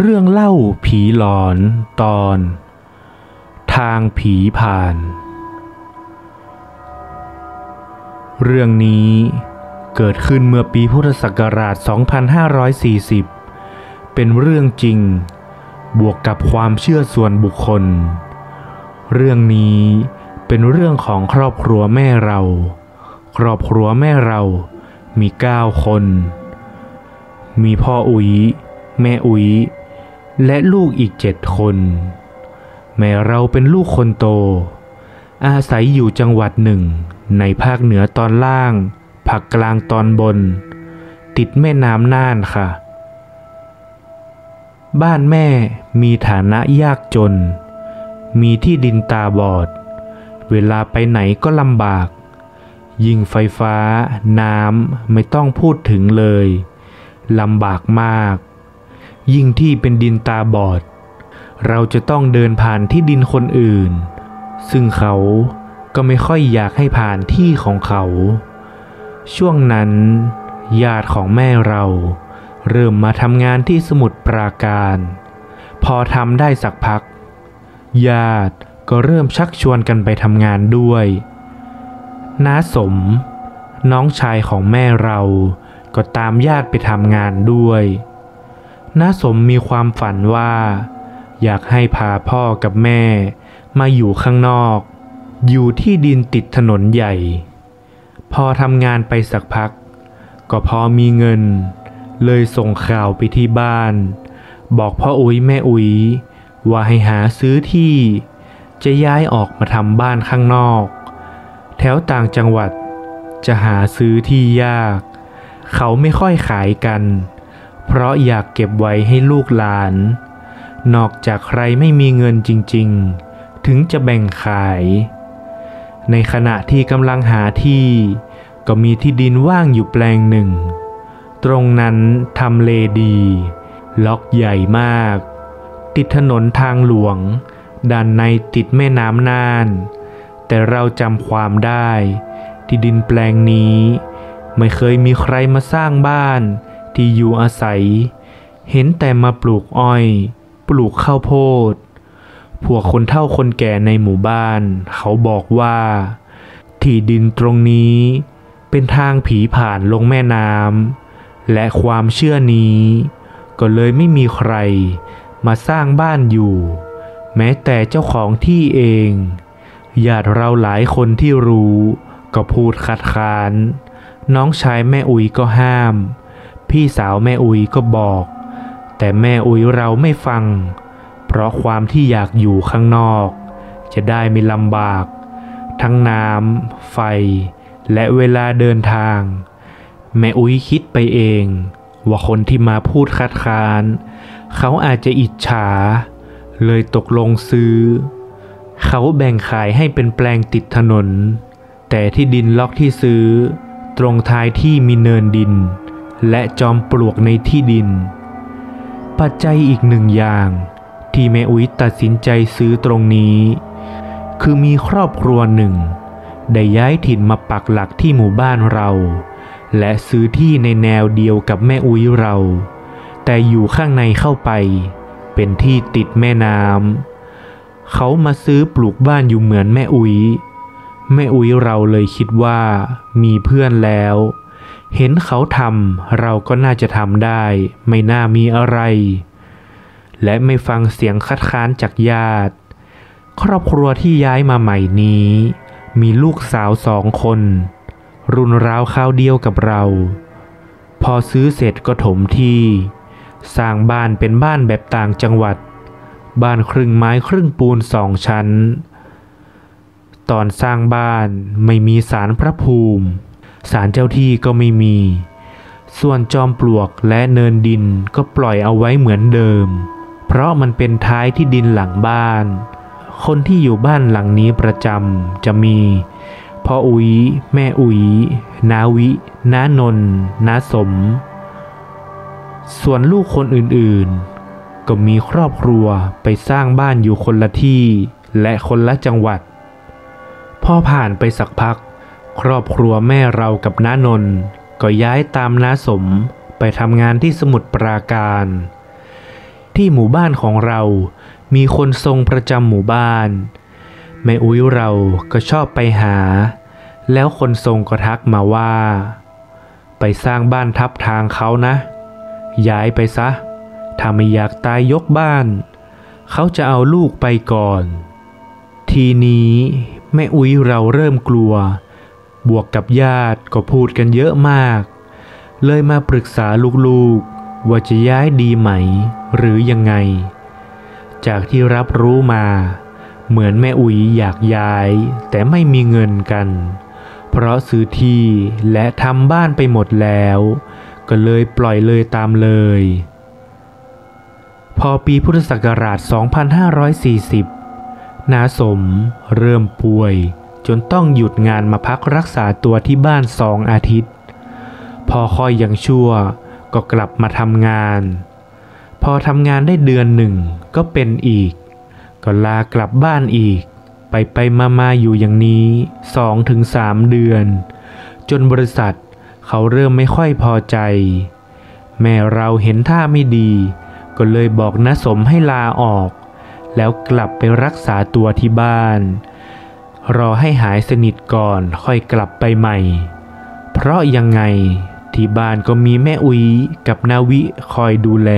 เรื่องเล่าผีหลอนตอน ทางผีผ่าน เรื่องนี้เกิดขึ้นเมื่อปีพุทธศักราช 2540 เป็นเรื่องจริง บวกกับความเชื่อส่วนบุคคล เรื่องนี้เป็นเรื่องของครอบครัวแม่เรา ครอบครัวแม่เรามีเก้าคน มีพ่ออุ๋ยแม่อุ๋ย และลูกอีกเจ็ดคน แม่เราเป็นลูกคนโต อาศัยอยู่จังหวัดหนึ่ง ในภาคเหนือตอนล่าง ภาคกลางตอนบน ติดแม่น้ำน่านค่ะ บ้านแม่มีฐานะยากจน มีที่ดินตาบอด เวลาไปไหนก็ลำบาก ยิงไฟฟ้า น้ำไม่ต้องพูดถึงเลยลำบากมาก ยิ่งที่เป็นดินตาบอด เราจะต้องเดินผ่านที่ดินคนอื่น ซึ่งเขาก็ไม่ค่อยอยากให้ผ่านที่ของเขา ช่วงนั้น ญาติของแม่เรา เริ่มมาทำงานที่สมุทรปราการ พอทำได้สักพัก ญาติก็เริ่มชักชวนกันไปทำงานด้วยน้าสม น้องชายของแม่เราก็ตามญาติไปทำงานด้วย น้าสมมีความฝันว่า อยากให้พาพ่อกับแม่ มาอยู่ข้างนอก อยู่ที่ดินติดถนนใหญ่ พอทำงานไปสักพัก ก็พอมีเงิน เลยส่งข่าวไปที่บ้าน บอกพ่ออุ๋ยแม่อุ๋ยว่าให้หาซื้อที่ จะย้ายออกมาทำบ้านข้างนอก แถวต่างจังหวัดจะหาซื้อที่ยาก เขาไม่ค่อยขายกันเเพราะอยากเก็บไว้ให้ลูกหลาน นอกจากใครไม่มีเงินจริง ๆ ถึงจะแบ่งขาย ในขณะที่กำลังหาที่ ก็มีที่ดินว่างอยู่แปลงหนึ่ง ตรงนั้นทำเลดี ล็อกใหญ่มาก ติดถนนทางหลวง ด้านในติดแม่น้ำน่าน แต่เราจำความได้ ที่ดินแปลงนี้ ไม่เคยมีใครมาสร้างบ้าน ที่อยู่อาศัย เห็นแต่มาปลูกอ้อย ปลูกข้าวโพด พวกคนเฒ่าคนแก่ในหมู่บ้าน เขาบอกว่า ที่ดินตรงนี้ เป็นทางผีผ่านลงแม่น้ำและความเชื่อนี้ ก็เลยไม่มีใครมาสร้างบ้านอยู่ แม้แต่เจ้าของที่เองญาติเราหลายคนที่รู้ ก็พูดคัดค้าน น้องชายแม่อุ๋ยก็ห้าม พี่สาวแม่อุยก็บอก แต่แม่อุยเราไม่ฟัง เพราะความที่อยากอยู่ข้างนอก จะได้ไม่ลำบาก ทั้งน้ำไฟ และเวลาเดินทาง แม่อุ๋ยคิดไปเอง ว่าคนที่มาพูดคัดค้าน เขาอาจจะอิจฉา เลยตกลงซื้อ เขาแบ่งขายให้เป็นแปลงติดถนน แต่ที่ดินล็อกที่ซื้อ ตรงท้ายที่มีเนินดิน และจอมปลวกในที่ดิน ปัจจัยอีกหนึ่งอย่าง ที่แม่อุ๊ยตัดสินใจซื้อตรงนี้ คือมีครอบครัวหนึ่ง ได้ย้ายถิ่นมาปักหลักที่หมู่บ้านเรา และซื้อที่ในแนวเดียวกับแม่อุ๊ยเรา แต่อยู่ข้างในเข้าไป เป็นที่ติดแม่น้ำเขามาซื้อปลูกบ้านอยู่เหมือนแม่อุ๊ยแม่อุ๊ยเราเลยคิดว่ามีเพื่อนแล้ว เห็นเขาทำเราก็น่าจะทำได้ ไม่น่ามีอะไร และไม่ฟังเสียงคัดค้านจากญาติ ครอบครัวที่ย้ายมาใหม่นี้ มีลูกสาวสองคน รุนราวคราวเดียวกับเรา พอซื้อเสร็จก็ถมที่ สร้างบ้านเป็นบ้านแบบต่างจังหวัด บ้านครึ่งไม้ครึ่งปูนสองชั้น ตอนสร้างบ้านไม่มีศาลพระภูมิ ศาลเจ้าที่ก็ไม่มี ส่วนจอมปลวกและเนินดินก็ปล่อยเอาไว้เหมือนเดิม เพราะมันเป็นท้ายที่ดินหลังบ้าน คนที่อยู่บ้านหลังนี้ประจำจะมีพ่ออุ๋ยแม่อุ๋ยนาวิน้านนน้าสม ส่วนลูกคนอื่นๆ ก็มีครอบครัวไปสร้างบ้านอยู่คนละที่และคนละจังหวัด พอผ่านไปสักพัก ครอบครัวแม่เรากับน้านนก็ย้ายตามน้าสมไปทำงานที่สมุทรปราการ ที่หมู่บ้านของเรามีคนทรงประจำหมู่บ้าน แม่อุ้ยเราก็ชอบไปหา แล้วคนทรงก็ทักมาว่า ไปสร้างบ้านทับทางเขานะ ย้ายไปซะ ถ้าไม่อยากตายยกบ้าน เขาจะเอาลูกไปก่อน ทีนี้แม่อุ้ยเราเริ่มกลัว บวกกับญาติก็พูดกันเยอะมาก เลยมาปรึกษาลูกๆ ว่าจะย้ายดีไหม หรือยังไง จากที่รับรู้มา เหมือนแม่อุ๋ยอยากย้าย แต่ไม่มีเงินกัน เพราะซื้อที่และทำบ้านไปหมดแล้ว ก็เลยปล่อยเลยตามเลย พอปีพุทธศักราช 2540 นาสมเริ่มป่วย จนต้องหยุดงานมาพักรักษาตัวที่บ้านสองอาทิตย์ พอคอยยังชั่วก็กลับมาทำงาน พอทำงานได้เดือนหนึ่งก็เป็นอีก ก็ลากลับบ้านอีก ไปไปมามาอยู่อย่างนี้สองถึงสามเดือน จนบริษัทเขาเริ่มไม่ค่อยพอใจ แม่เราเห็นท่าไม่ดี ก็เลยบอกน้าสมให้ลาออก แล้วกลับไปรักษาตัวที่บ้าน รอให้หายสนิทก่อนค่อยกลับไปใหม่ เพราะยังไงที่บ้านก็มีแม่อุ๋ยกับนาวิคอยดูแล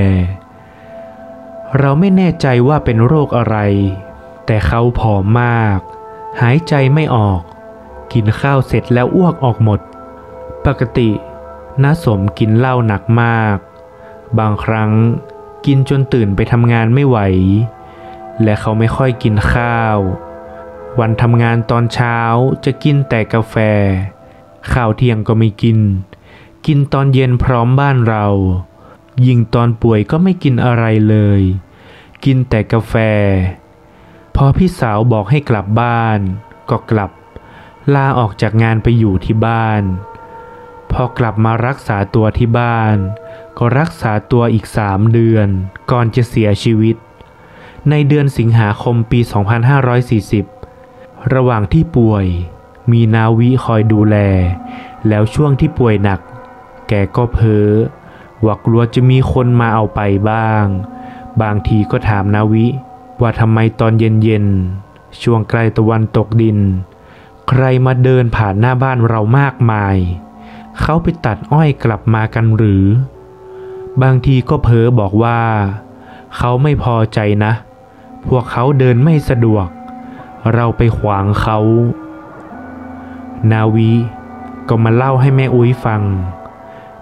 เราไม่แน่ใจว่าเป็นโรคอะไร แต่เขาผอมมาก หายใจไม่ออก กินข้าวเสร็จแล้วอ้วกออกหมด ปกติน้าสมกินเหล้าหนักมาก บางครั้งกินจนตื่นไปทำงานไม่ไหว และเขาไม่ค่อยกินข้าว วันทำงานตอนเช้าจะกินแต่กาแฟ ข้าวเที่ยงก็ไม่กิน กินตอนเย็นพร้อมบ้านเรา ยิ่งตอนป่วยก็ไม่กินอะไรเลย กินแต่กาแฟ พอพี่สาวบอกให้กลับบ้าน ก็กลับ ลาออกจากงานไปอยู่ที่บ้าน พอกลับมารักษาตัวที่บ้าน ก็รักษาตัวอีกสามเดือน ก่อนจะเสียชีวิต ในเดือนสิงหาคมปี 2540 ระหว่างที่ป่วย มีนาวิคอยดูแล แล้วช่วงที่ป่วยหนัก แกก็เพ้อว่ากลัวจะมีคนมาเอาไปบ้าง บางทีก็ถามนาวิ ว่าทำไมตอนเย็นๆ ช่วงใกล้ตะวันตกดิน ใครมาเดินผ่านหน้าบ้านเรามากมาย เขาไปตัดอ้อยกลับมากันหรือ บางทีก็เพ้อบอกว่า เขาไม่พอใจนะ พวกเขาเดินไม่สะดวก เราไปขวางเขา นาวิก็มาเล่าให้แม่อุ้ยฟัง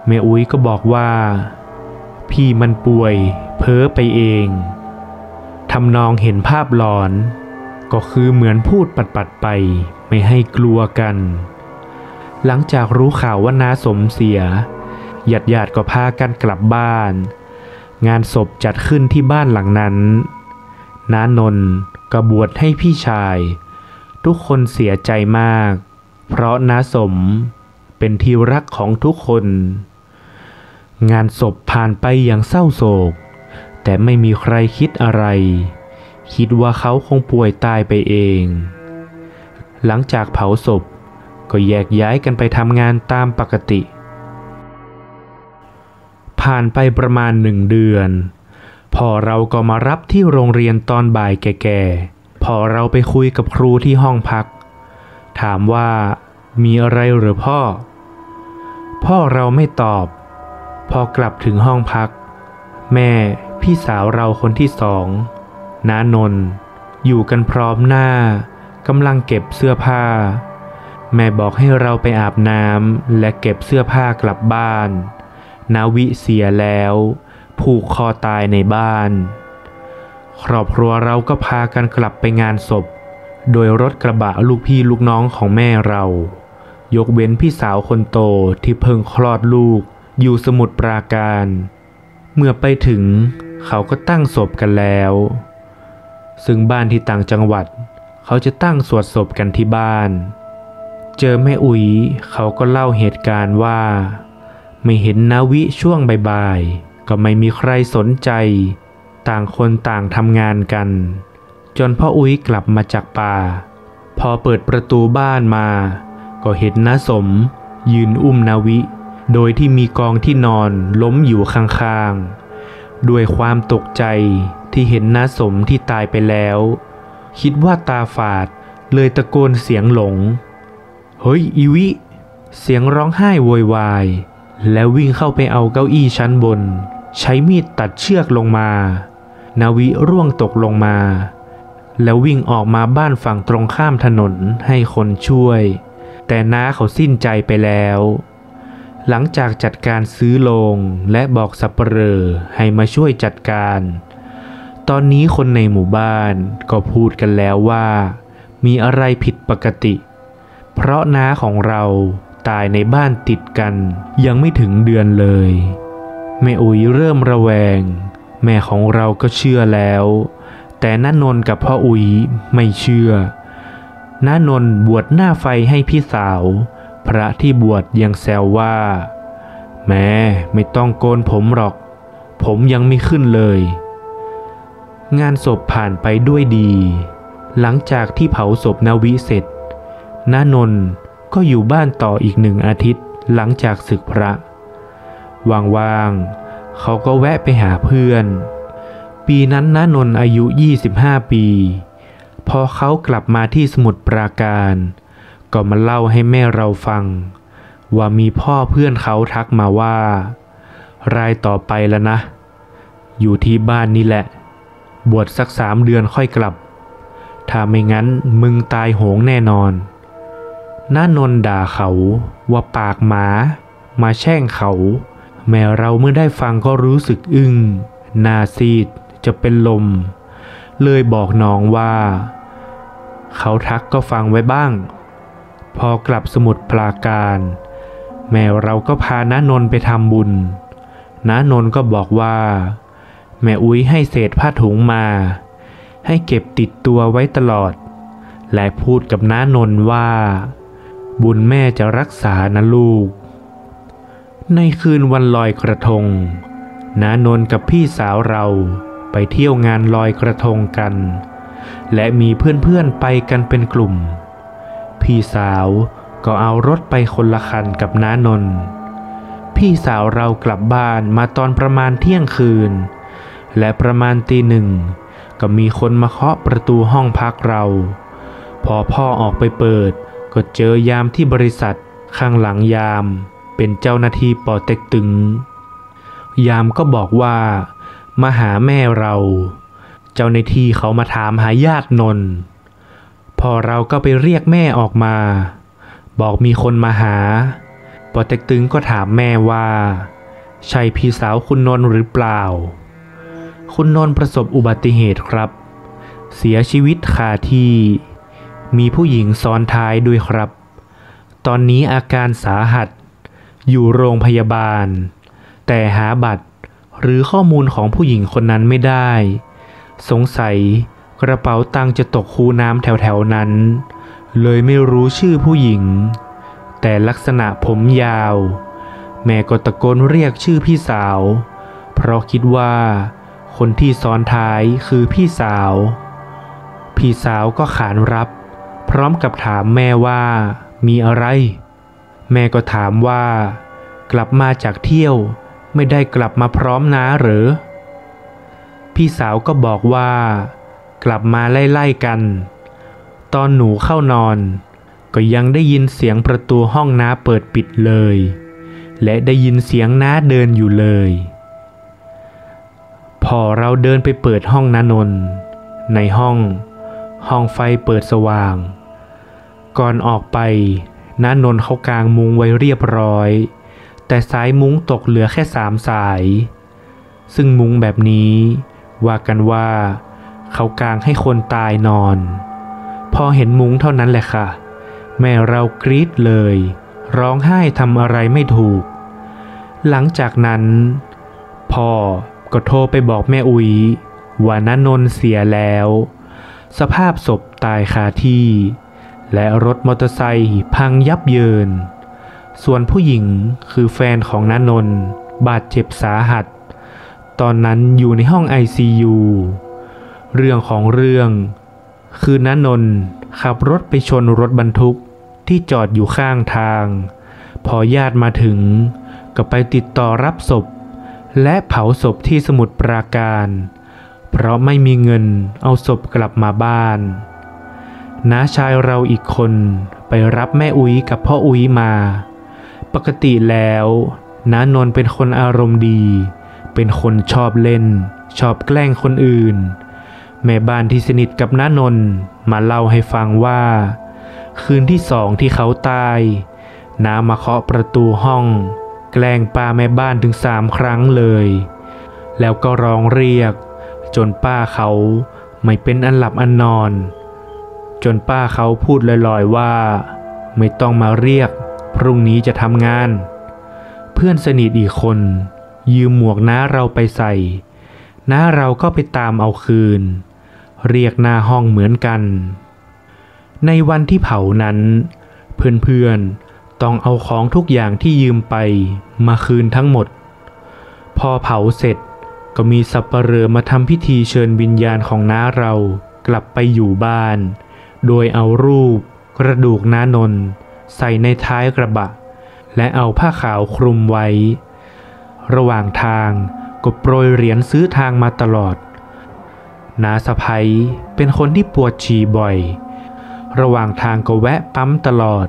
แม่อุ้ยก็บอกว่า พี่มันป่วย เพ้อไปเองทำนองเห็นภาพหลอน ก็คือเหมือนพูดปัดๆไป ไม่ให้กลัวกัน หลังจากรู้ข่าวว่าน้าสมเสียญาติญาติก็พากันกลับบ้าน งานศพจัดขึ้นที่บ้านหลังนั้นน้านนท์ กบวชให้พี่ชาย ทุกคนเสียใจมาก เพราะน้าสมเป็นที่รักของทุกคน งานศพผ่านไปอย่างเศร้าโศก แต่ไม่มีใครคิดอะไร คิดว่าเขาคงป่วยตายไปเอง หลังจากเผาศพก็แยกย้ายกันไปทำงานตามปกติ ผ่านไปประมาณหนึ่งเดือน พอเราก็มารับที่โรงเรียนตอนบ่ายแก่ๆพอเราไปคุยกับครูที่ห้องพัก ถามว่ามีอะไรหรือพ่อ พ่อเราไม่ตอบ พอกลับถึงห้องพัก แม่พี่สาวเราคนที่สองน้านน์อยู่กันพร้อมหน้ากำลังเก็บเสื้อผ้า แม่บอกให้เราไปอาบน้ำและเก็บเสื้อผ้ากลับบ้าน นาวิเสียแล้ว ผูกคอตายในบ้าน ครอบครัวเราก็พากันกลับไปงานศพ โดยรถกระบะลูกพี่ลูกน้องของแม่เรา ยกเว้นพี่สาวคนโตที่เพิ่งคลอดลูกอยู่สมุทรปราการ เมื่อไปถึงเขาก็ตั้งศพกันแล้ว ซึ่งบ้านที่ต่างจังหวัด เขาจะตั้งสวดศพกันที่บ้าน เจอแม่อุ๋ยเขาก็เล่าเหตุการณ์ว่า ไม่เห็นนาวิช่วงบ่ายๆ ก็ไม่มีใครสนใจ ต่างคนต่างทำงานกัน จนพ่ออุ้ยกลับมาจากป่า พอเปิดประตูบ้านมา ก็เห็นนาสม ยืนอุ้มนาวิ โดยที่มีกองที่นอนล้มอยู่ข้างๆ ด้วยความตกใจที่เห็นนาสมที่ตายไปแล้ว คิดว่าตาฝาดเลยตะโกนเสียงหลง เฮ้ย อีวิ เสียงร้องไห้โวยวาย แล้ววิ่งเข้าไปเอาเก้าอี้ชั้นบน ใช้มีดตัดเชือกลงมา นาวิร่วงตกลงมา แล้ววิ่งออกมาบ้านฝั่งตรงข้ามถนนให้คนช่วย แต่น้าเขาสิ้นใจไปแล้ว หลังจากจัดการซื้อโลงและบอกสับเปลอให้มาช่วยจัดการ ตอนนี้คนในหมู่บ้านก็พูดกันแล้วว่า มีอะไรผิดปกติ เพราะน้าของเราตายในบ้านติดกันยังไม่ถึงเดือนเลย แม่อุ๋ยเริ่มระแวง แม่ของเราก็เชื่อแล้ว แต่น้านนกับพ่ออุ๋ยไม่เชื่อน้านนบวชหน้าไฟให้พี่สาว พระที่บวชยังแซวว่า แม่ไม่ต้องโกนผมหรอก ผมยังไม่ขึ้นเลย งานศพผ่านไปด้วยดี หลังจากที่เผาศพนาวิเสร็จน้านนก็อยู่บ้านต่ออีกหนึ่งอาทิตย์หลังจากศึกพระ ว่างๆ เขาก็แวะไปหาเพื่อน ปีนั้นน้านนอายุ 25 ปี พอเขากลับมาที่สมุทรปราการ ก็มาเล่าให้แม่เราฟัง ว่ามีพ่อเพื่อนเขาทักมาว่า รายต่อไปแล้วนะ อยู่ที่บ้านนี่แหละ บวชสักสามเดือนค่อยกลับ ถ้าไม่งั้นมึงตายโหงแน่นอนน้านนด่าเขาว่าปากหมา มาแช่งเขา แม่เราเมื่อได้ฟังก็รู้สึกอึง้งนาซีดจะเป็นลม เลยบอกน้องว่า เขาทักก็ฟังไว้บ้าง พอกลับสมุดปราการ แม่เราก็พาน้านนไปทำบุญน้านนก็บอกว่า แม่อุ้ยให้เศษผ้าถุงมา ให้เก็บติดตัวไว้ตลอด และพูดกับน้านนว่า บุญแม่จะรักษานะลูก ในคืนวันลอยกระทงน้านนกับพี่สาวเราไปเที่ยวงานลอยกระทงกัน และมีเพื่อนๆไปกันเป็นกลุ่ม พี่สาวก็เอารถไปคนละคันกับน้านน พี่สาวเรากลับบ้านมาตอนประมาณเที่ยงคืน และประมาณตีหนึ่งก็มีคนมาเคาะประตูห้องพักเรา พอพ่อออกไปเปิดก็เจอยามที่บริษัทข้างหลังยาม เป็นเจ้าหน้าที่ปอเต็กตึง ยามก็บอกว่ามาหาแม่เรา เจ้าหน้าที่เขามาถามหาญาตินน พอเราก็ไปเรียกแม่ออกมา บอกมีคนมาหา ปอเต็กตึงก็ถามแม่ว่า ใช่พี่สาวคุณนนหรือเปล่า คุณนนประสบอุบัติเหตุครับ เสียชีวิตคาที่ มีผู้หญิงซ้อนท้ายด้วยครับ ตอนนี้อาการสาหัส อยู่โรงพยาบาล แต่หาบัตรหรือข้อมูลของผู้หญิงคนนั้นไม่ได้ สงสัยกระเป๋าตังจะตกคูน้ำแถวๆนั้น เลยไม่รู้ชื่อผู้หญิง แต่ลักษณะผมยาว แม่ก็ตะโกนเรียกชื่อพี่สาว เพราะคิดว่าคนที่ซ้อนท้ายคือพี่สาว พี่สาวก็ขานรับ พร้อมกับถามแม่ว่ามีอะไร แม่ก็ถามว่า กลับมาจากเที่ยวไม่ได้กลับมาพร้อมนาหรือ พี่สาวก็บอกว่า กลับมาไล่ๆกัน ตอนหนูเข้านอน ก็ยังได้ยินเสียงประตูห้องน้าเปิดปิดเลย และได้ยินเสียงน้าเดินอยู่เลย พอเราเดินไปเปิดห้องน้านน ในห้อง ห้องไฟเปิดสว่าง ก่อนออกไป น้านนเขากางมุงไว้เรียบร้อย แต่สายมุ้งตกเหลือแค่สามสาย ซึ่งมุ้งแบบนี้ ว่ากันว่า เขากางให้คนตายนอน พอเห็นมุ้งเท่านั้นแหละค่ะ แม่เรากรี๊ดเลย ร้องไห้ทำอะไรไม่ถูก หลังจากนั้นพ่อก็โทรไปบอกแม่อุ๋ยว่าน้านนเสียแล้ว สภาพศพตายคาที่ และรถมอเตอร์ไซค์พังยับเยิน ส่วนผู้หญิงคือแฟนของนานนท์บาดเจ็บสาหัส ตอนนั้นอยู่ในห้องไอซียูเรื่องของเรื่อง คือนานนท์ขับรถไปชนรถบรรทุกที่จอดอยู่ข้างทาง พอญาติมาถึง ก็ไปติดต่อรับศพ และเผาศพที่สมุทรปราการ เพราะไม่มีเงินเอาศพกลับมาบ้าน น้าชายเราอีกคนไปรับแม่อุ้ยกับพ่ออุ้ยมา ปกติแล้วน้านน์เป็นคนอารมณ์ดี เป็นคนชอบเล่น ชอบแกล้งคนอื่น แม่บ้านที่สนิทกับน้านน์มาเล่าให้ฟังว่า คืนที่สองที่เขาตาย น้ามาเคาะประตูห้อง แกล้งป้าแม่บ้านถึงสามครั้งเลย แล้วก็ร้องเรียก จนป้าเขาไม่เป็นอันหลับอันนอน จนป้าเขาพูดลอยๆว่า ไม่ต้องมาเรียก พรุ่งนี้จะทำงาน เพื่อนสนิทอีกคน ยืมหมวกน้าเราไปใส่น้าเราก็ไปตามเอาคืน เรียกหน้าห้องเหมือนกัน ในวันที่เผานั้น เพื่อนๆต้องเอาของทุกอย่างที่ยืมไปมาคืนทั้งหมด พอเผาเสร็จก็มีสับปเหร่อมาทำพิธีเชิญวิญญาณของน้าเรากลับไปอยู่บ้าน โดยเอารูปกระดูกน้านนใส่ในท้ายกระบะ และเอาผ้าขาวคลุมไว้ ระหว่างทางก็โปรยเหรียญซื้อทางมาตลอดน้าสะพ้ยเป็นคนที่ปวดฉี่บ่อย ระหว่างทางก็แวะปั๊มตลอด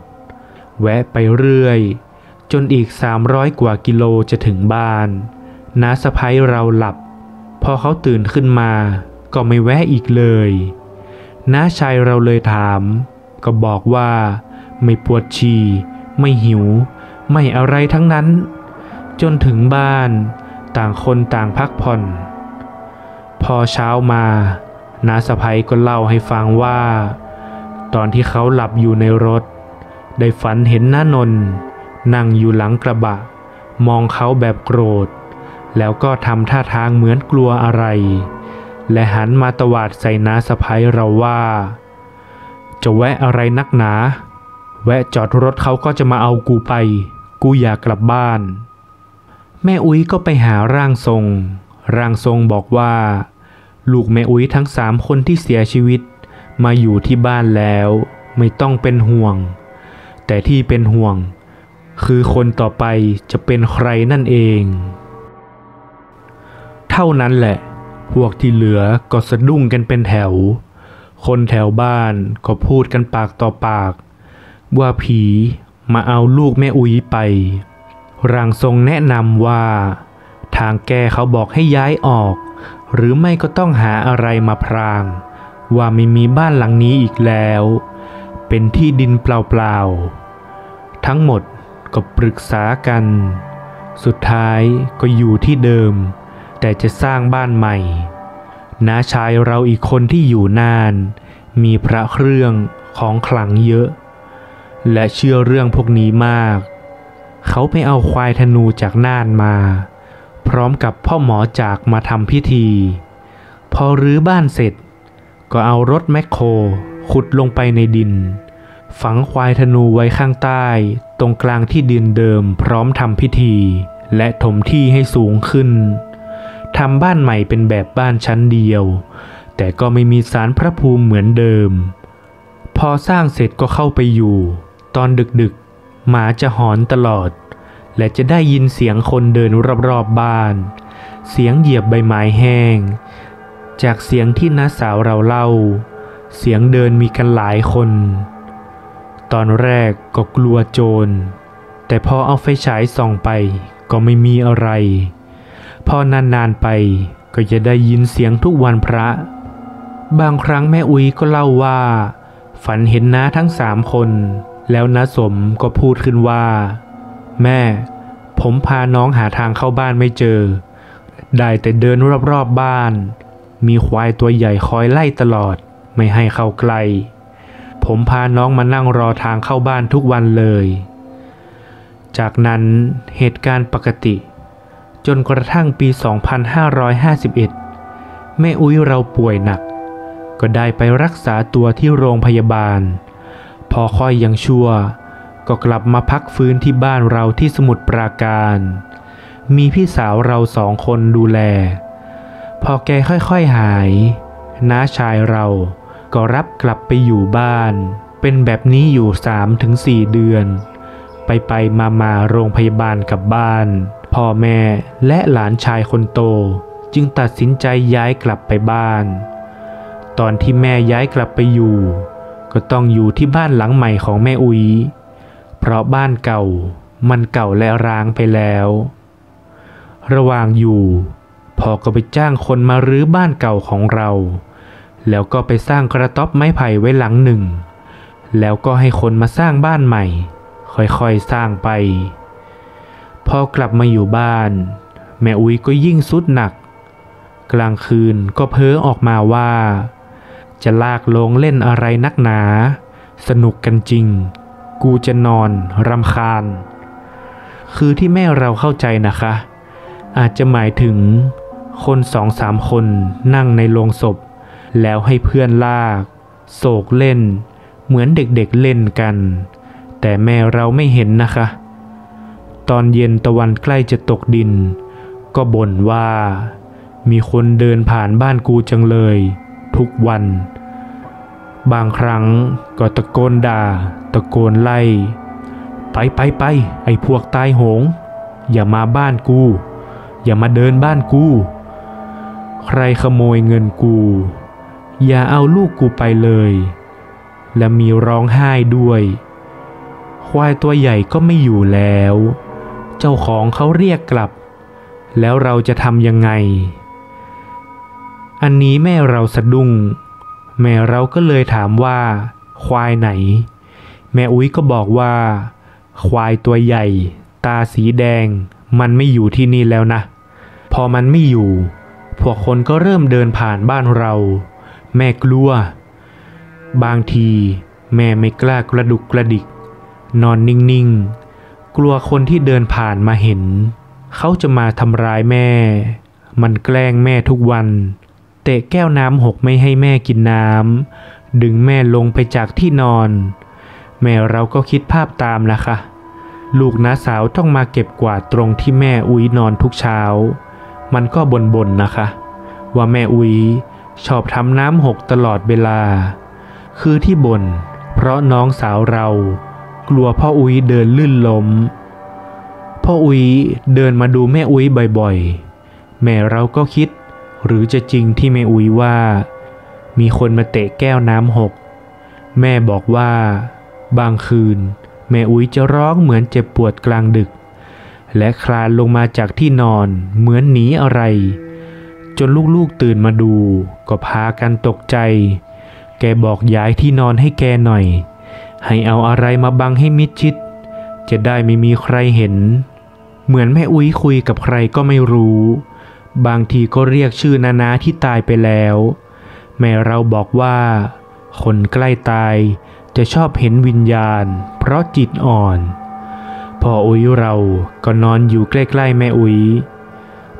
แวะไปเรื่อย จนอีก 300 กว่ากิโลจะถึงบ้านน้าสะพ้ยเราหลับ พอเขาตื่นขึ้นมาก็ไม่แวะอีกเลย น้าชายเราเลยถาม ก็บอกว่า ไม่ปวดฉี่ ไม่หิว ไม่อะไรทั้งนั้น จนถึงบ้าน ต่างคนต่างพักผ่อน พอเช้ามาน้าสะพ้ยก็เล่าให้ฟังว่า ตอนที่เขาหลับอยู่ในรถ ได้ฝันเห็นน้านน์นั่งอยู่หลังกระบะ มองเขาแบบโกรธ แล้วก็ทำท่าทางเหมือนกลัวอะไร และหันมาตวาดใส่น้าสะพ้ยเราว่า จะแวะอะไรนักหนา แวะจอดรถเขาก็จะมาเอากูไป กูอยากกลับบ้าน แม่อุ้ยก็ไปหาร่างทรง ร่างทรงบอกว่า ลูกแม่อุ้ยทั้งสามคนที่เสียชีวิต มาอยู่ที่บ้านแล้ว ไม่ต้องเป็นห่วง แต่ที่เป็นห่วง คือคนต่อไปจะเป็นใครนั่นเอง เท่านั้นแหละ พวกที่เหลือก็สะดุ้งกันเป็นแถว คนแถวบ้านก็พูดกันปากต่อปาก ว่าผีมาเอาลูกแม่อุ้ยไป ร่างทรงแนะนำว่า ทางแก้เขาบอกให้ย้ายออก หรือไม่ก็ต้องหาอะไรมาพราง ว่าไม่มีบ้านหลังนี้อีกแล้ว เป็นที่ดินเปล่าๆ ทั้งหมดก็ปรึกษากัน สุดท้ายก็อยู่ที่เดิม แต่จะสร้างบ้านใหม่น้าชายเราอีกคนที่อยู่นาน มีพระเครื่องของขลังเยอะ และเชื่อเรื่องพวกนี้มาก เขาไปเอาควายธนูจากน่านมา พร้อมกับพ่อหมอจากมาทำพิธี พอรื้อบ้านเสร็จ ก็เอารถแมคโครขุดลงไปในดิน ฝังควายธนูไว้ข้างใต้ ตรงกลางที่ดินเดิมพร้อมทำพิธี และถมที่ให้สูงขึ้น ทำบ้านใหม่เป็นแบบบ้านชั้นเดียว แต่ก็ไม่มีสารพระภูมิเหมือนเดิม พอสร้างเสร็จก็เข้าไปอยู่ ตอนดึกๆ หมาจะหอนตลอด และจะได้ยินเสียงคนเดินรอบๆบบ้าน เสียงเหยียบใบไม้แห้ง จากเสียงที่น้าสาวเราเล่า เสียงเดินมีกันหลายคน ตอนแรกก็กลัวโจร แต่พอเอาไฟฉายส่องไปก็ไม่มีอะไร พอนานๆไปก็จะได้ยินเสียงทุกวันพระ บางครั้งแม่อุ้ยก็เล่าว่า ฝันเห็นน้าทั้งสามคน แล้วน้าสมก็พูดขึ้นว่า แม่ ผมพาน้องหาทางเข้าบ้านไม่เจอ ได้แต่เดินรอบๆบ้าน มีควายตัวใหญ่คอยไล่ตลอด ไม่ให้เข้าใกล้ผมพาน้องมานั่งรอทางเข้าบ้านทุกวันเลย จากนั้นเหตุการณ์ปกติ จนกระทั่งปี 2551 แม่อุ้ยเราป่วยหนัก ก็ได้ไปรักษาตัวที่โรงพยาบาล พอค่อยยังชั่ว ก็กลับมาพักฟื้นที่บ้านเราที่สมุทรปราการ มีพี่สาวเราสองคนดูแล พอแกค่อยๆหาย น้าชายเราก็รับกลับไปอยู่บ้าน เป็นแบบนี้อยู่ 3-4 เดือน ไปไปมามาโรงพยาบาลกับบ้าน พ่อแม่และหลานชายคนโตจึงตัดสินใจย้ายกลับไปบ้าน ตอนที่แม่ย้ายกลับไปอยู่ ก็ต้องอยู่ที่บ้านหลังใหม่ของแม่อุ๋ย เพราะบ้านเก่ามันเก่าและร้างไปแล้ว ระหว่างอยู่พ่อก็ไปจ้างคนมารื้อบ้านเก่าของเรา แล้วก็ไปสร้างกระต๊อบไม้ไผ่ไว้หลังหนึ่ง แล้วก็ให้คนมาสร้างบ้านใหม่ ค่อยๆสร้างไป พอกลับมาอยู่บ้าน แม่อุ้ยก็ยิ่งสุดหนัก กลางคืนก็เพ้อออกมาว่า จะลากลงเล่นอะไรนักหนา สนุกกันจริง กูจะนอนรำคาญ คือที่แม่เราเข้าใจนะคะ อาจจะหมายถึง คนสองสามคนนั่งในโรงศพ แล้วให้เพื่อนลาก โศกเล่น เหมือนเด็กๆเล่นกัน แต่แม่เราไม่เห็นนะคะ ตอนเย็นตะวันใกล้จะตกดิน ก็บ่นว่า มีคนเดินผ่านบ้านกูจังเลย ทุกวัน บางครั้งก็ตะโกนด่า ตะโกนไล่ ไปไปไปไอ้พวกตายโหง อย่ามาบ้านกู อย่ามาเดินบ้านกู ใครขโมยเงินกู อย่าเอาลูกกูไปเลย และมีร้องไห้ด้วยควายตัวใหญ่ก็ไม่อยู่แล้ว จ้าของเขาเรียกกลับ แล้วเราจะทำยังไง อันนี้แม่เราสะดุ้ง แม่เราก็เลยถามว่า ควายไหน แม่อุ้ยก็บอกว่า ควายตัวใหญ่ ตาสีแดง มันไม่อยู่ที่นี่แล้วนะ พอมันไม่อยู่ พวกคนก็เริ่มเดินผ่านบ้านเรา แม่กลัว บางที แม่ไม่กล้ากระดุกกระดิก นอนนิ่ง ๆ กลัวคนที่เดินผ่านมาเห็น เขาจะมาทำร้ายแม่ มันแกล้งแม่ทุกวัน เตะแก้วน้ำหกไม่ให้แม่กินน้ำ ดึงแม่ลงไปจากที่นอน แม่เราก็คิดภาพตามนะคะลูกน้าสาวต้องมาเก็บกวาดตรงที่แม่อุ้ยนอนทุกเช้า มันก็บ่นๆนนะคะ ว่าแม่อุ้ยชอบทำน้ำหกตลอดเวลา คือที่บ่นเพราะน้องสาวเรา กลัวพ่ออุ้ยเดินลื่นล้ม พ่ออุ้ยเดินมาดูแม่อุ้ยบ่อยๆ แม่เราก็คิด หรือจะจริงที่แม่อุ้ยว่า มีคนมาเตะแก้วน้ำหก แม่บอกว่า บางคืน แม่อุ้ยจะร้องเหมือนเจ็บปวดกลางดึก และคลานลงมาจากที่นอนเหมือนหนีอะไร จนลูกๆตื่นมาดู ก็พากันตกใจ แกบอกย้ายที่นอนให้แกหน่อย ให้เอาอะไรมาบังให้มิดชิด จะได้ไม่มีใครเห็น เหมือนแม่อุ้ยคุยกับใครก็ไม่รู้ บางทีก็เรียกชื่อนานาที่ตายไปแล้ว แม่เราบอกว่า คนใกล้ตายจะชอบเห็นวิญญาณ เพราะจิตอ่อน พออุ้ยเราก็นอนอยู่ใกล้ๆแม่อุ้ย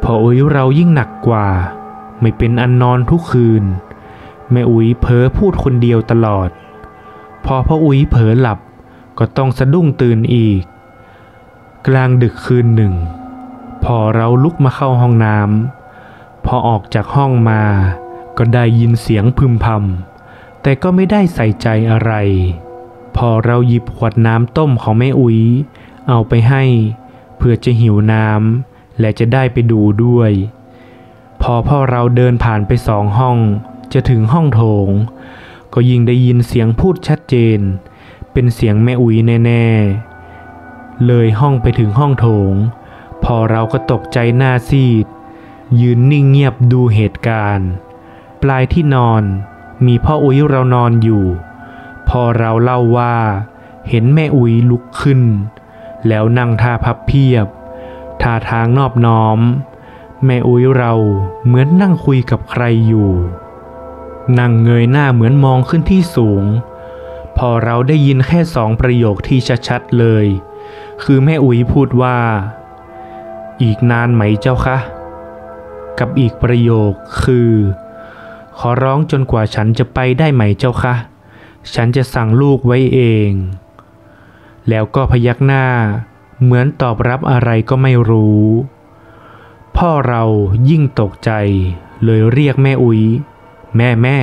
พออุ้ยเรายิ่งหนักกว่า ไม่เป็นอันนอนทุกคืน แม่อุ้ยเผลอพูดคนเดียวตลอด พอพ่ออุ้ยเผลอหลับก็ต้องสะดุ้งตื่นอีก กลางดึกคืนหนึ่ง พอเราลุกมาเข้าห้องน้ำพอออกจากห้องมา ก็ได้ยินเสียงพึมพำแต่ก็ไม่ได้ใส่ใจอะไร พอเราหยิบขวดน้ำต้มของแม่อุ๋ยเอาไปให้ เพื่อจะหิวน้ำและจะได้ไปดูด้วย พอพ่อเราเดินผ่านไปสองห้อง จะถึงห้องโถง ก็ยิ่งได้ยินเสียงพูดชัดเจน เป็นเสียงแม่อุ๋ยแน่ๆ เลยห้องไปถึงห้องโถง พอเราก็ตกใจหน้าซีด ยืนนิ่งเงียบดูเหตุการณ์ ปลายที่นอนมีพ่ออุ๋ยเรานอนอยู่ พอเราเล่าว่า เห็นแม่อุ๋ยลุกขึ้น แล้วนั่งท่าพับเพียบท่าทางนอบน้อม แม่อุ๋ยเราเหมือนนั่งคุยกับใครอยู่ นั่งเงยหน้าเหมือนมองขึ้นที่สูง พอเราได้ยินแค่สองประโยคที่ชัดๆเลย คือแม่อุ๋ยพูดว่า อีกนานไหมเจ้าคะ กับอีกประโยคคือ ขอร้องจนกว่าฉันจะไปได้ไหมเจ้าคะ ฉันจะสั่งลูกไว้เอง แล้วก็พยักหน้า เหมือนตอบรับอะไรก็ไม่รู้ พ่อเรายิ่งตกใจเลยเรียกแม่อุ๋ย แม่แม่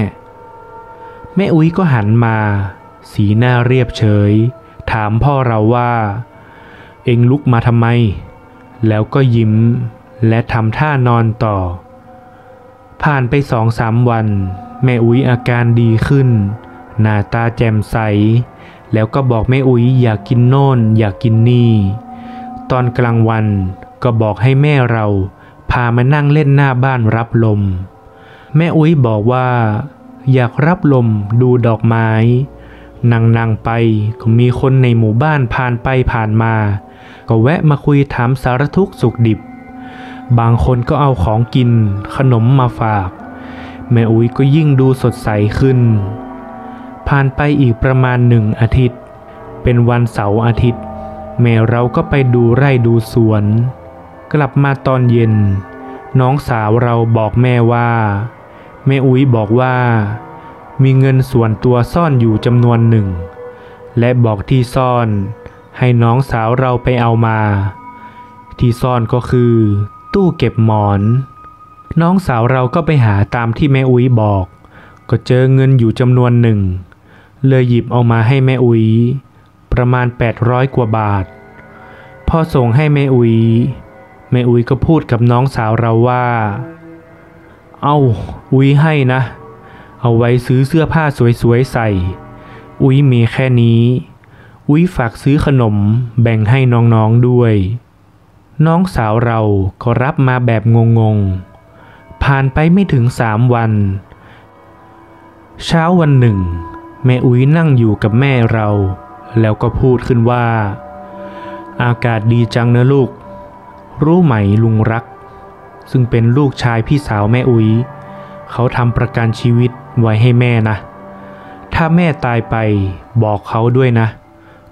แม่อุ๋ยก็หันมา สีหน้าเรียบเฉย ถามพ่อเราว่า เอ็งลุกมาทำไม แล้วก็ยิ้มและทำท่านอนต่อ ผ่านไปสองสามวัน แม่อุ้ยอาการดีขึ้น หน้าตาแจ่มใส แล้วก็บอกแม่อุ้ยอยากกินโน่น อยากกินนี่ ตอนกลางวันก็บอกให้แม่เราพามานั่งเล่นหน้าบ้านรับลม แม่อุ้ยบอกว่า อยากรับลมดูดอกไม้นั่งนั่งไปก็มีคนในหมู่บ้านผ่านไปผ่านมา ก็แวะมาคุยถามสารทุกข์สุขดิบ บางคนก็เอาของกิน ขนมมาฝาก แม่อุ้ยก็ยิ่งดูสดใสขึ้น ผ่านไปอีกประมาณหนึ่งอาทิตย์ เป็นวันเสาร์อาทิตย์ แม่เราก็ไปดูไร่ดูสวน กลับมาตอนเย็น น้องสาวเราบอกแม่ว่า แม่อุ้ยบอกว่า มีเงินส่วนตัวซ่อนอยู่จำนวนหนึ่ง และบอกที่ซ่อนให้น้องสาวเราไปเอามา ที่ซ่อนก็คือ ตู้เก็บหมอน น้องสาวเราก็ไปหาตามที่แม่อุ้ยบอก ก็เจอเงินอยู่จำนวนหนึ่ง เลยหยิบเอามาให้แม่อุ้ยประมาณ 800 กว่าบาทพอส่งให้แม่อุ้ยแม่อุ้ยก็พูดกับน้องสาวเราว่า เอ้า อุ้ยให้นะ เอาไว้ซื้อเสื้อผ้าสวยๆใส่ อุ้ยมีแค่นี้ อุ้ยฝากซื้อขนมแบ่งให้น้องๆด้วย น้องสาวเราก็รับมาแบบงงๆ ผ่านไปไม่ถึงสามวัน เช้าวันหนึ่ง แม่อุ้ยนั่งอยู่กับแม่เรา แล้วก็พูดขึ้นว่า อากาศดีจังนะลูก รู้ไหมลุงรักซึ่งเป็นลูกชายพี่สาวแม่อุ้ย เขาทำประกันชีวิตไว้ให้แม่นะ ถ้าแม่ตายไปบอกเขาด้วยนะ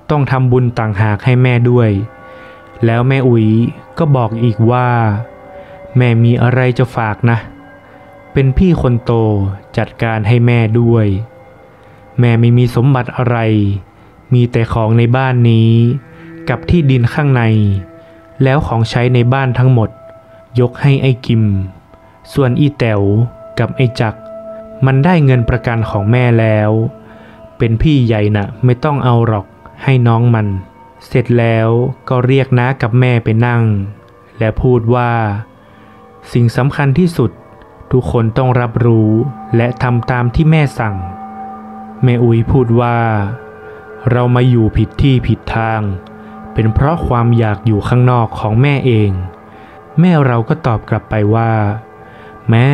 ต้องทำบุญต่างหากให้แม่ด้วย แล้วแม่อุ๋ยก็บอกอีกว่า แม่มีอะไรจะฝากนะ เป็นพี่คนโตจัดการให้แม่ด้วย แม่ไม่มีสมบัติอะไร มีแต่ของในบ้านนี้ กับที่ดินข้างใน แล้วของใช้ในบ้านทั้งหมด ยกให้ไอ้กิม ส่วนอีแต๋ว กับไอ้จักมันได้เงินประกันของแม่แล้ว เป็นพี่ใหญ่นะ่ะไม่ต้องเอาหรอกให้น้องมัน เสร็จแล้วก็เรียกน้ากับแม่ไปนั่ง และพูดว่า สิ่งสำคัญที่สุด ทุกคนต้องรับรู้และทำตามที่แม่สั่ง แม่อุ้ยพูดว่า เรามาอยู่ผิดที่ผิดทาง เป็นเพราะความอยากอยู่ข้างนอกของแม่เอง แม่เราก็ตอบกลับไปว่า แม่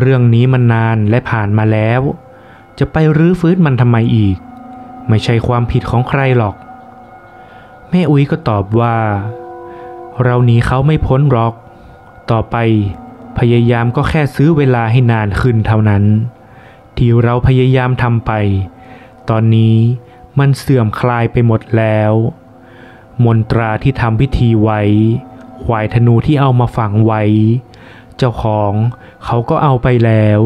เรื่องนี้มันนานและผ่านมาแล้ว จะไปรื้อฟื้นมันทำไมอีก ไม่ใช่ความผิดของใครหรอก แม่อุ้ยก็ตอบว่า เราหนีเขาไม่พ้นหรอก ต่อไปพยายามก็แค่ซื้อเวลาให้นานขึ้นเท่านั้น ที่เราพยายามทำไป ตอนนี้มันเสื่อมคลายไปหมดแล้ว มนตราที่ทำพิธีไว้ควายธนูที่เอามาฝังไว้ เจ้าของเขาก็เอาไปแล้ว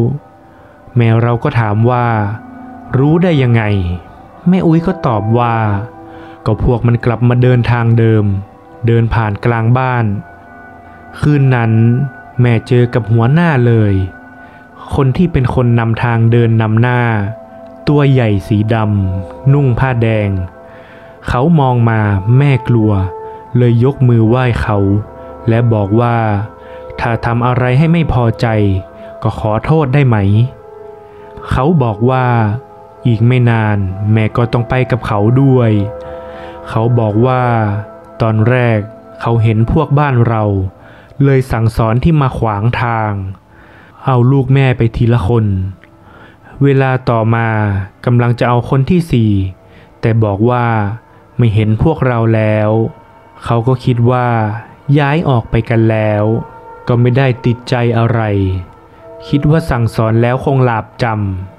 แม่เราก็ถามว่า รู้ได้ยังไง แม่อุ้ยก็ตอบว่า ก็พวกมันกลับมาเดินทางเดิม เดินผ่านกลางบ้าน คืนนั้น แม่เจอกับหัวหน้าเลย คนที่เป็นคนนำทางเดินนำหน้า ตัวใหญ่สีดำนุ่งผ้าแดง เขามองมาแม่กลัว เลยยกมือไหว้เขา และบอกว่า ถ้าทำอะไรให้ไม่พอใจ ก็ขอโทษได้ไหม เขาบอกว่า อีกไม่นาน แม่ก็ต้องไปกับเขาด้วย เขาบอกว่า ตอนแรกเขาเห็นพวกบ้านเรา เลยสั่งสอนที่มาขวางทาง เอาลูกแม่ไปทีละคน เวลาต่อมากำลังจะเอาคนที่สี่แต่บอกว่าไม่เห็นพวกเราแล้ว เขาก็คิดว่าย้ายออกไปกันแล้ว ก็ไม่ได้ติดใจอะไร คิดว่าสั่งสอนแล้วคงหลาบจ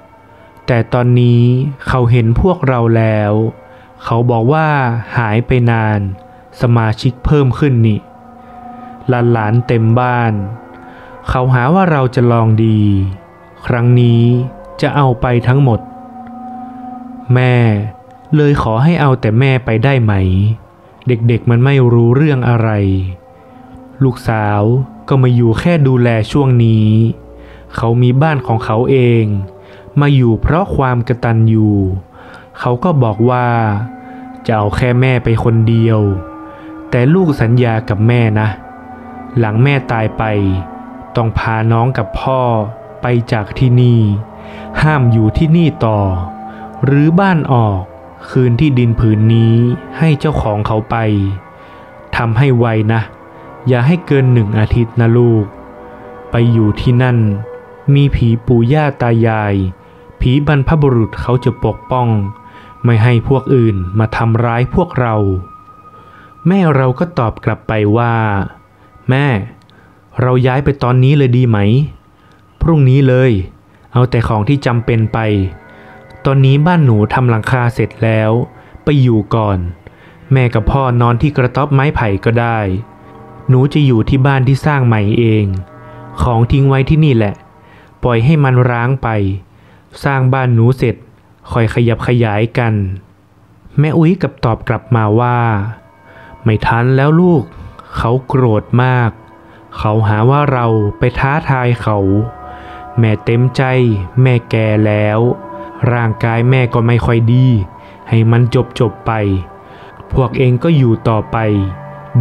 ำแต่ตอนนี้เขาเห็นพวกเราแล้ว เขาบอกว่าหายไปนาน สมาชิกเพิ่มขึ้นนี่หลานๆเต็มบ้าน เขาหาว่าเราจะลองดี ครั้งนี้จะเอาไปทั้งหมด แม่เลยขอให้เอาแต่แม่ไปได้ไหม เด็กๆมันไม่รู้เรื่องอะไร ลูกสาว ก็มาอยู่แค่ดูแลช่วงนี้ เขามีบ้านของเขาเอง มาอยู่เพราะความกระตันอยู่ เขาก็บอกว่าจะเอาแค่แม่ไปคนเดียว แต่ลูกสัญญากับแม่นะ หลังแม่ตายไป ต้องพาน้องกับพ่อไปจากที่นี่ ห้ามอยู่ที่นี่ต่อ หรือบ้านออกคืนที่ดินผืนนี้ให้เจ้าของเขาไปทำให้ไวนะ อย่าให้เกินหนึ่งอาทิตย์นะลูก ไปอยู่ที่นั่น มีผีปู่ย่าตายาย ผีบรรพบุรุษเขาจะปกป้อง ไม่ให้พวกอื่นมาทำร้ายพวกเรา แม่เราก็ตอบกลับไปว่า แม่ เราย้ายไปตอนนี้เลยดีไหม พรุ่งนี้เลย เอาแต่ของที่จำเป็นไป ตอนนี้บ้านหนูทำหลังคาเสร็จแล้ว ไปอยู่ก่อน แม่กับพ่อนอนที่กระต๊อบไม้ไผ่ก็ได้ หนูจะอยู่ที่บ้านที่สร้างใหม่เอง ของทิ้งไว้ที่นี่แหละ ปล่อยให้มันร้างไป สร้างบ้านหนูเสร็จคอยขยับขยายกัน แม่อุ้ยกับตอบกลับมาว่า ไม่ทันแล้วลูก เขาโกรธมาก เขาหาว่าเราไปท้าทายเขา แม่เต็มใจ แม่แก่แล้ว ร่างกายแม่ก็ไม่ค่อยดี ให้มันจบจบไป พวกเองก็อยู่ต่อไป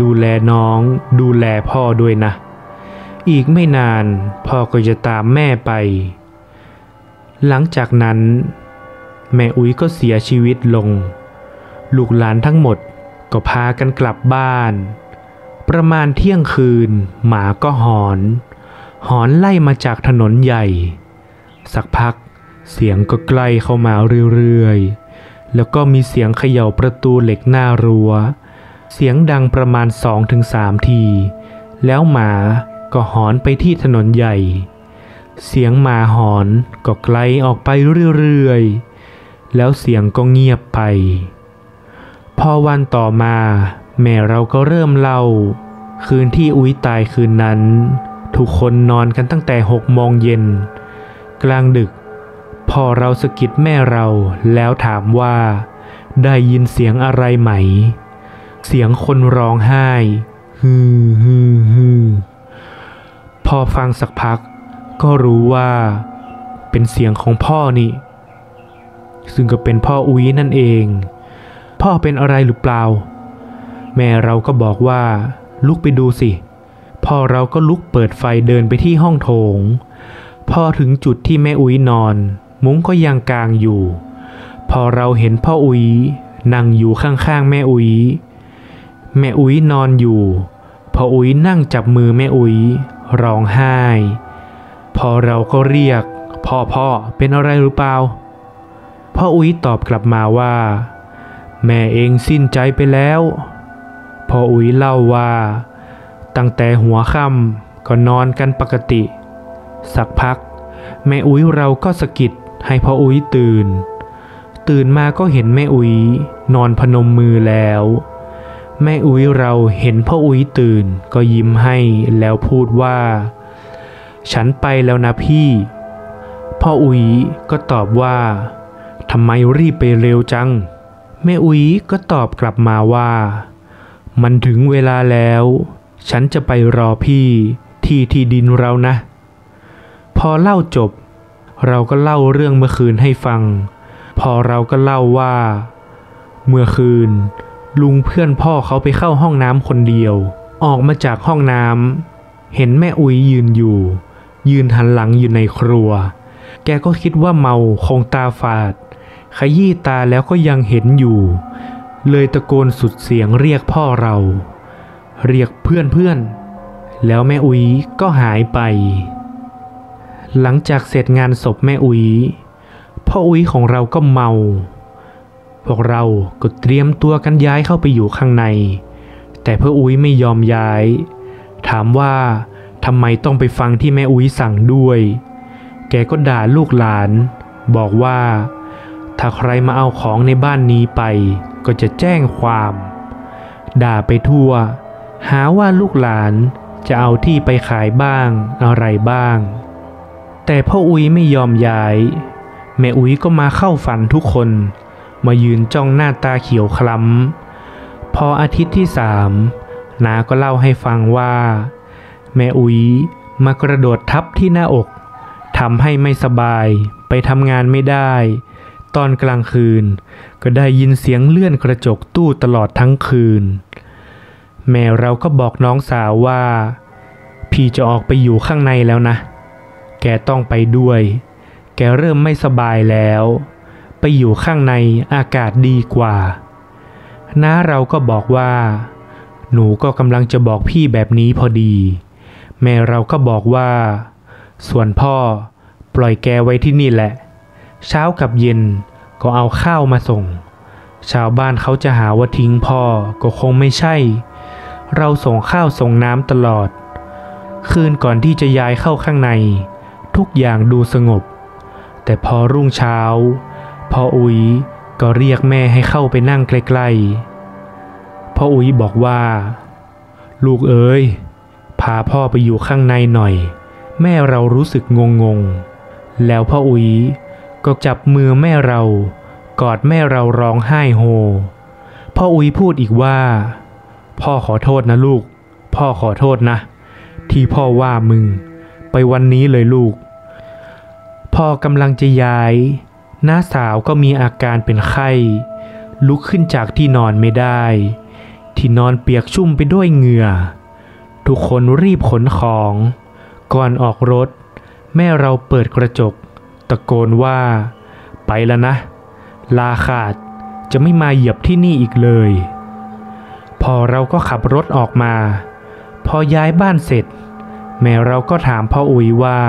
ดูแลน้อง ดูแลพ่อด้วยนะ อีกไม่นานพ่อก็จะตามแม่ไป หลังจากนั้น แม่อุ้ยก็เสียชีวิตลง ลูกหลานทั้งหมดก็พากันกลับบ้าน ประมาณเที่ยงคืน หมาก็หอน หอนไล่มาจากถนนใหญ่ สักพักเสียงก็ใกล้เข้ามาเรื่อยๆ แล้วก็มีเสียงเขย่าประตูเหล็กหน้ารัว้ว เสียงดังประมาณสองถึงสามที แล้วหมาก็หอนไปที่ถนนใหญ่ เสียงหมาหอนก็ไกลออกไปเรื่อยๆ แล้วเสียงก็เงียบไป พอวันต่อมา แม่เราก็เริ่มเล่า คืนที่อุ้ยตายคืนนั้น ทุกคนนอนกันตั้งแต่หกโมงเย็น กลางดึก พอเราสะกิดแม่เราแล้วถามว่า ได้ยินเสียงอะไรไหม เสียงคนร้องไห้ฮือฮือฮือพอฟังสักพัก ก็รู้ว่าเป็นเสียงของพ่อนี่ ซึ่งก็เป็นพ่ออุ้ยนั่นเอง พ่อเป็นอะไรหรือเปล่า แม่เราก็บอกว่า ลุกไปดูสิ พ่อเราก็ลุกเปิดไฟเดินไปที่ห้องโถง พอถึงจุดที่แม่อุ้ยนอน มุ้งก็ยังกลางอยู่ พอเราเห็นพ่ออุ้ยนั่งอยู่ข้างๆแม่อุ้ย แม่อุ้ยนอนอยู่พ่ออุ้ยนั่งจับมือแม่อุ้ยร้องไห้ พอเราก็เรียก พ่อพ่อเป็นอะไรหรือเปล่า พ่ออุ้ยตอบกลับมาว่า แม่เองสิ้นใจไปแล้ว พ่ออุ้ยเล่าว่า ตั้งแต่หัวค่ำก็นอนกันปกติ สักพัก แม่อุ้ยเราก็สะกิดให้พ่ออุ้ยตื่น ตื่นมาก็เห็นแม่อุ้ยนอนพนมมือแล้ว แม่อุ้ยเราเห็นพ่ออุ้ยตื่นก็ยิ้มให้แล้วพูดว่า ฉันไปแล้วนะพี่ พ่ออุ้ยก็ตอบว่าทำไมรีบไปเร็วจัง แม่อุ้ยก็ตอบกลับมาว่า มันถึงเวลาแล้ว ฉันจะไปรอพี่ที่ที่ดินเรานะ พอเล่าจบ เราก็เล่าเรื่องเมื่อคืนให้ฟัง พอเราก็เล่าว่า เมื่อคืน ลุงเพื่อนพ่อเขาไปเข้าห้องน้ำคนเดียว ออกมาจากห้องน้ำเห็นแม่อุ้ยยืนอยู่ ยืนหันหลังอยู่ในครัว แกก็คิดว่าเมาคงตาฝาด ขยี้ตาแล้วก็ยังเห็นอยู่ เลยตะโกนสุดเสียงเรียกพ่อเรา เรียกเพื่อนเพื่อน แล้วแม่อุ้ยก็หายไป หลังจากเสร็จงานศพแม่อุ้ยพ่ออุ้ยของเราก็เมา พวกเราก็เตรียมตัวกันย้ายเข้าไปอยู่ข้างใน แต่พ่ออุ้ยไม่ยอมย้าย ถามว่าทำไมต้องไปฟังที่แม่อุ้ยสั่งด้วย แกก็ด่าลูกหลาน บอกว่า ถ้าใครมาเอาของในบ้านนี้ไป ก็จะแจ้งความ ด่าไปทั่ว หาว่าลูกหลานจะเอาที่ไปขายบ้างอะไรบ้าง แต่พ่ออุ้ยไม่ยอมย้าย แม่อุ้ยก็มาเข้าฝันทุกคน มายืนจ้องหน้าตาเขียวคล้ำ พออาทิตย์ที่สามนาก็เล่าให้ฟังว่า แม่อุ้ยมากระโดดทับที่หน้าอกทำให้ไม่สบายไปทำงานไม่ได้ ตอนกลางคืน ก็ได้ยินเสียงเลื่อนกระจกตู้ตลอดทั้งคืน แม่เราก็บอกน้องสาวว่า พี่จะออกไปอยู่ข้างในแล้วนะ แกต้องไปด้วย แกเริ่มไม่สบายแล้ว ไปอยู่ข้างในอากาศดีกว่า น้าเราก็บอกว่า หนูก็กำลังจะบอกพี่แบบนี้พอดี แม่เราก็บอกว่า ส่วนพ่อปล่อยแกไว้ที่นี่แหละ เช้ากับเย็นก็เอาข้าวมาส่ง ชาวบ้านเขาจะหาว่าทิ้งพ่อก็คงไม่ใช่ เราส่งข้าวส่งน้ำตลอด คืนก่อนที่จะย้ายเข้าข้างใน ทุกอย่างดูสงบ แต่พอรุ่งเช้า พ่ออุ๋ยก็เรียกแม่ให้เข้าไปนั่งใกล้ๆ พ่ออุ๋ยบอกว่า ลูกเอ๋ยพาพ่อไปอยู่ข้างในหน่อย แม่เรารู้สึกงงงๆแล้วพ่ออุ๋ยก็จับมือแม่เรา กอดแม่เราร้องไห้โฮ พ่ออุ๋ยพูดอีกว่า พ่อขอโทษนะลูก พ่อขอโทษนะ ที่พ่อว่ามึง ไปวันนี้เลยลูก พ่อกำลังจะย้าย น้าสาวก็มีอาการเป็นไข้ ลุกขึ้นจากที่นอนไม่ได้ ที่นอนเปียกชุ่มไปด้วยเหงื่อ ทุกคนรีบขนของ ก่อนออกรถ แม่เราเปิดกระจก ตะโกนว่า ไปแล้วนะ ลาขาดจะไม่มาเหยียบที่นี่อีกเลย พอเราก็ขับรถออกมา พอย้ายบ้านเสร็จ แม่เราก็ถามพ่ออุ๋ยว่า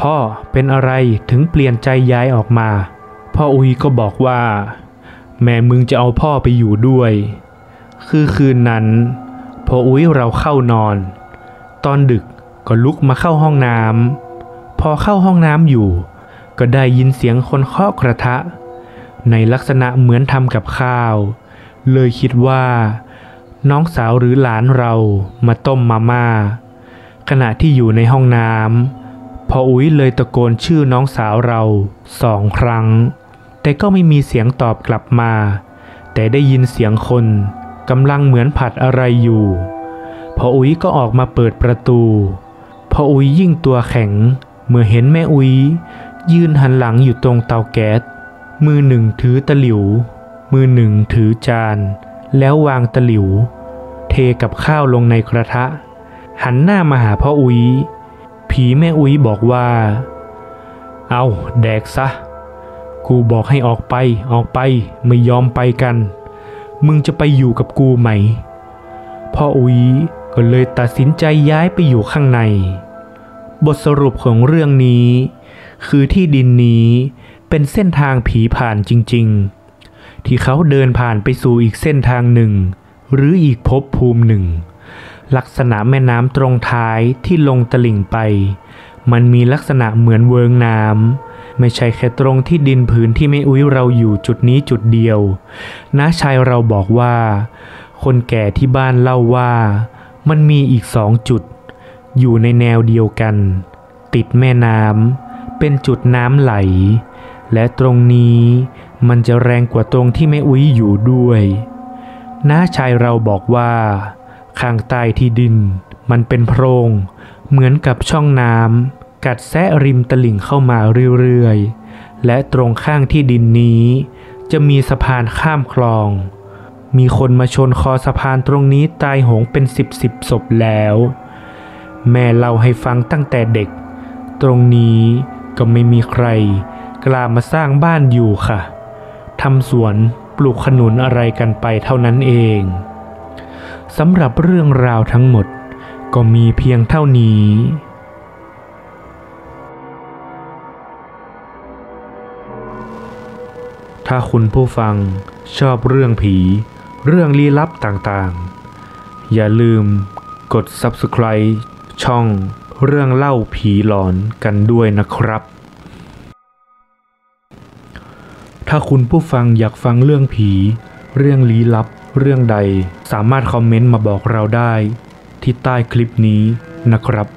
พ่อเป็นอะไรถึงเปลี่ยนใจย้ายออกมา พ่ออุยก็บอกว่า แม่มึงจะเอาพ่อไปอยู่ด้วย คือคืนนั้น พ่ออุ๋ยเราเข้านอน ตอนดึกก็ลุกมาเข้าห้องน้ำพอเข้าห้องน้ำอยู่ ก็ได้ยินเสียงคนเคาะกระทะ ในลักษณะเหมือนทำกับข้าว เลยคิดว่า น้องสาวหรือหลานเรามาต้มมาม่าขณะที่อยู่ในห้องน้ำ ออุ๊ยเลยตะโกนชื่อน้องสาวเราสองครั้ง แต่ก็ไม่มีเสียงตอบกลับมา แต่ได้ยินเสียงคนกำลังเหมือนผัดอะไรอยู่พออุ๊ยก็ออกมาเปิดประตูพออุ๊ยยิ่งตัวแข็ง เมื่อเห็นแม่อุ๊ยยืนหันหลังอยู่ตรงเตาแก๊สมือหนึ่งถือตะหลิว มือหนึ่งถือจาน แล้ววางตะหลิว เทกับข้าวลงในกระทะ หันหน้ามาหาพ่ออุ๋ย ผีแม่อุ๋ยบอกว่า เอาแดกซะ กูบอกให้ออกไปออกไปไม่ยอมไปกัน มึงจะไปอยู่กับกูไหม พ่ออุ๋ยก็เลยตัดสินใจย้ายไปอยู่ข้างใน บทสรุปของเรื่องนี้ คือที่ดินนี้เป็นเส้นทางผีผ่านจริง ๆ ที่เขาเดินผ่านไปสู่อีกเส้นทางหนึ่ง หรืออีกภพภูมิหนึ่ง ลักษณะแม่น้ำตรงท้ายที่ลงตลิ่งไป มันมีลักษณะเหมือนเวิงน้ำไม่ใช่แค่ตรงที่ดินผืนที่ไม่อุ้ยเราอยู่จุดนี้จุดเดียวน้าชายเราบอกว่า คนแก่ที่บ้านเล่าว่า มันมีอีกสองจุด อยู่ในแนวเดียวกัน ติดแม่น้ำเป็นจุดน้ำไหล และตรงนี้มันจะแรงกว่าตรงที่แม่อุ้ยอยู่ด้วยน้าชายเราบอกว่า ข้างใต้ที่ดิน มันเป็นโพรง เหมือนกับช่องน้ำกัดแซะริมตลิ่งเข้ามาเรื่อยๆ และตรงข้างที่ดินนี้ จะมีสะพานข้ามคลอง มีคนมาชนคอสะพานตรงนี้ตายหงเป็นสิบสิบศพแล้ว แม่เล่าให้ฟังตั้งแต่เด็ก ตรงนี้ก็ไม่มีใคร กล้ามาสร้างบ้านอยู่ค่ะทำสวนปลูกขนุนอะไรกันไปเท่านั้นเอง สำหรับเรื่องราวทั้งหมด ก็มีเพียงเท่านี้ถ้าคุณผู้ฟังชอบเรื่องผี เรื่องลี้ลับต่างๆ อย่าลืมกด subscribe ช่องเรื่องเล่าผีหลอนกันด้วยนะครับ ถ้าคุณผู้ฟังอยากฟังเรื่องผี เรื่องลี้ลับ เรื่องใดสามารถคอมเมนต์มาบอกเราได้ ที่ใต้คลิปนี้นะครับ